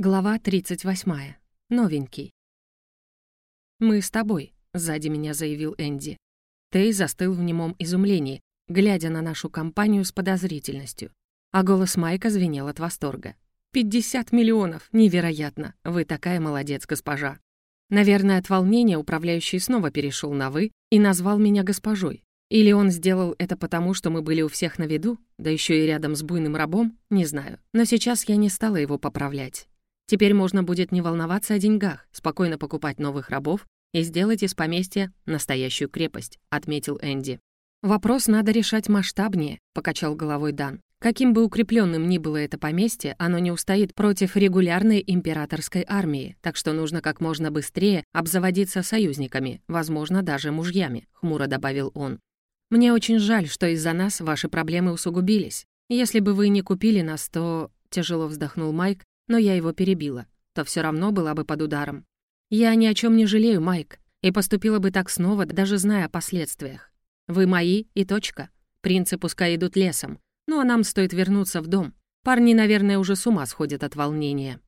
Глава 38. Новенький. «Мы с тобой», — сзади меня заявил Энди. Тей застыл в немом изумлении, глядя на нашу компанию с подозрительностью. А голос Майка звенел от восторга. «Пятьдесят миллионов! Невероятно! Вы такая молодец, госпожа!» Наверное, от волнения управляющий снова перешел на «вы» и назвал меня госпожой. Или он сделал это потому, что мы были у всех на виду, да еще и рядом с буйным рабом, не знаю. Но сейчас я не стала его поправлять. Теперь можно будет не волноваться о деньгах, спокойно покупать новых рабов и сделать из поместья настоящую крепость», — отметил Энди. «Вопрос надо решать масштабнее», — покачал головой Дан. «Каким бы укрепленным ни было это поместье, оно не устоит против регулярной императорской армии, так что нужно как можно быстрее обзаводиться союзниками, возможно, даже мужьями», — хмуро добавил он. «Мне очень жаль, что из-за нас ваши проблемы усугубились. Если бы вы не купили нас, то...» — тяжело вздохнул Майк, но я его перебила, то все равно была бы под ударом. Я ни о чем не жалею, Майк, и поступила бы так снова, даже зная о последствиях. Вы мои и точка. Принцы пускай идут лесом, ну а нам стоит вернуться в дом. Парни, наверное, уже с ума сходят от волнения.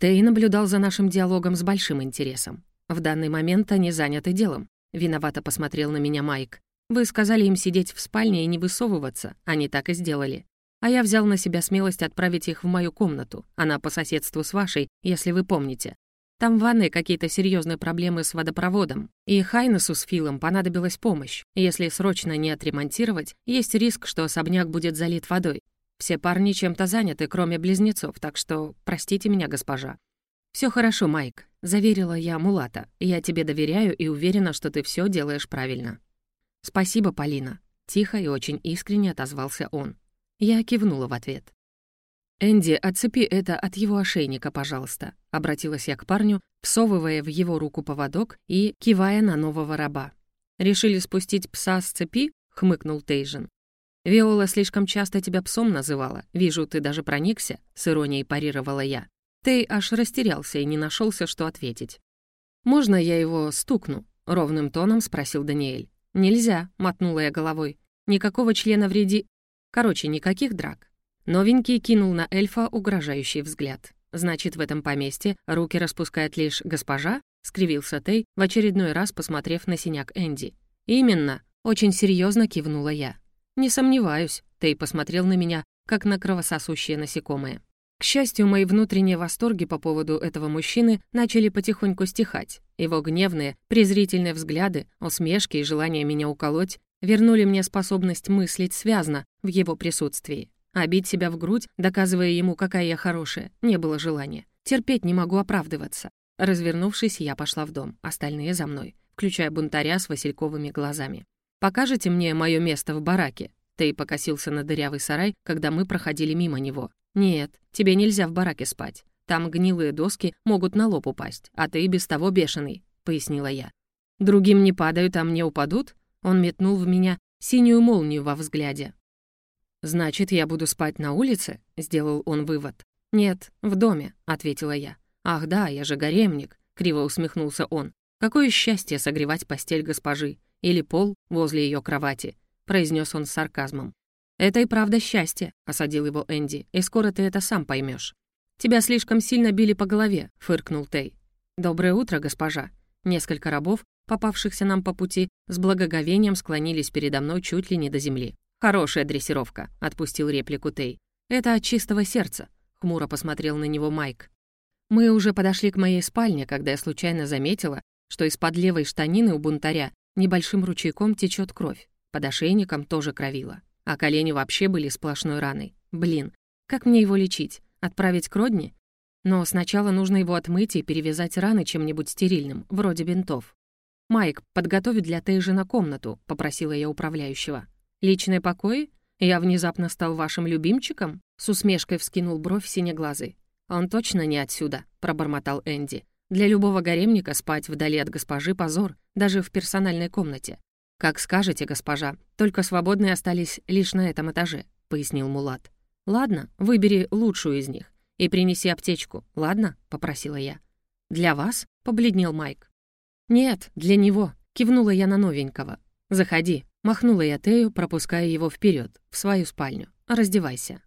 Тей наблюдал за нашим диалогом с большим интересом. В данный момент они заняты делом. Виновато посмотрел на меня Майк. Вы сказали им сидеть в спальне и не высовываться, они так и сделали. А я взял на себя смелость отправить их в мою комнату. Она по соседству с вашей, если вы помните. Там в ванной какие-то серьезные проблемы с водопроводом, и Хайнесу с Филом понадобилась помощь. Если срочно не отремонтировать, есть риск, что особняк будет залит водой. Все парни чем-то заняты, кроме близнецов, так что простите меня, госпожа. Все хорошо, Майк», — заверила я Мулата. «Я тебе доверяю и уверена, что ты все делаешь правильно». «Спасибо, Полина», — тихо и очень искренне отозвался он. Я кивнула в ответ. «Энди, отцепи это от его ошейника, пожалуйста», — обратилась я к парню, всовывая в его руку поводок и кивая на нового раба. «Решили спустить пса с цепи?» — хмыкнул Тейжин. «Виола слишком часто тебя псом называла. Вижу, ты даже проникся», — с иронией парировала я. Тей аж растерялся и не нашелся, что ответить. «Можно я его стукну?» — ровным тоном спросил Даниэль. «Нельзя», — мотнула я головой. «Никакого члена вреди...» Короче, никаких драк. Новенький кинул на эльфа угрожающий взгляд. «Значит, в этом поместье руки распускает лишь госпожа?» — скривился Тей, в очередной раз посмотрев на синяк Энди. «Именно!» — очень серьезно кивнула я. «Не сомневаюсь», — Тей посмотрел на меня, как на кровососущее насекомое. К счастью, мои внутренние восторги по поводу этого мужчины начали потихоньку стихать. Его гневные, презрительные взгляды, усмешки и желание меня уколоть вернули мне способность мыслить связно в его присутствии. А бить себя в грудь, доказывая ему, какая я хорошая, не было желания. Терпеть не могу оправдываться. Развернувшись, я пошла в дом, остальные за мной, включая бунтаря с васильковыми глазами. «Покажете мне мое место в бараке?» Тей покосился на дырявый сарай, когда мы проходили мимо него. «Нет, тебе нельзя в бараке спать. Там гнилые доски могут на лоб упасть, а ты без того бешеный», — пояснила я. «Другим не падают, а мне упадут?» Он метнул в меня синюю молнию во взгляде. «Значит, я буду спать на улице?» — сделал он вывод. «Нет, в доме», — ответила я. «Ах да, я же гаремник», — криво усмехнулся он. «Какое счастье согревать постель госпожи или пол возле ее кровати», — произнес он с сарказмом. «Это и правда счастье», — осадил его Энди, «и скоро ты это сам поймешь. «Тебя слишком сильно били по голове», — фыркнул Тей. «Доброе утро, госпожа». Несколько рабов попавшихся нам по пути, с благоговением склонились передо мной чуть ли не до земли. «Хорошая дрессировка», — отпустил реплику Тей. «Это от чистого сердца», — хмуро посмотрел на него Майк. Мы уже подошли к моей спальне, когда я случайно заметила, что из-под левой штанины у бунтаря небольшим ручейком течет кровь. Под ошейником тоже кровило. А колени вообще были сплошной раной. Блин, как мне его лечить? Отправить к родне? Но сначала нужно его отмыть и перевязать раны чем-нибудь стерильным, вроде бинтов. «Майк, подготовить для Тейжина комнату», — попросила я управляющего. «Личные покои? Я внезапно стал вашим любимчиком?» С усмешкой вскинул бровь синеглазый. «Он точно не отсюда», — пробормотал Энди. «Для любого гаремника спать вдали от госпожи — позор, даже в персональной комнате». «Как скажете, госпожа, только свободные остались лишь на этом этаже», — пояснил Мулат. «Ладно, выбери лучшую из них и принеси аптечку, ладно?» — попросила я. «Для вас?» — побледнел Майк. «Нет, для него», — кивнула я на новенького. «Заходи», — махнула я Тею, пропуская его вперед в свою спальню. «Раздевайся».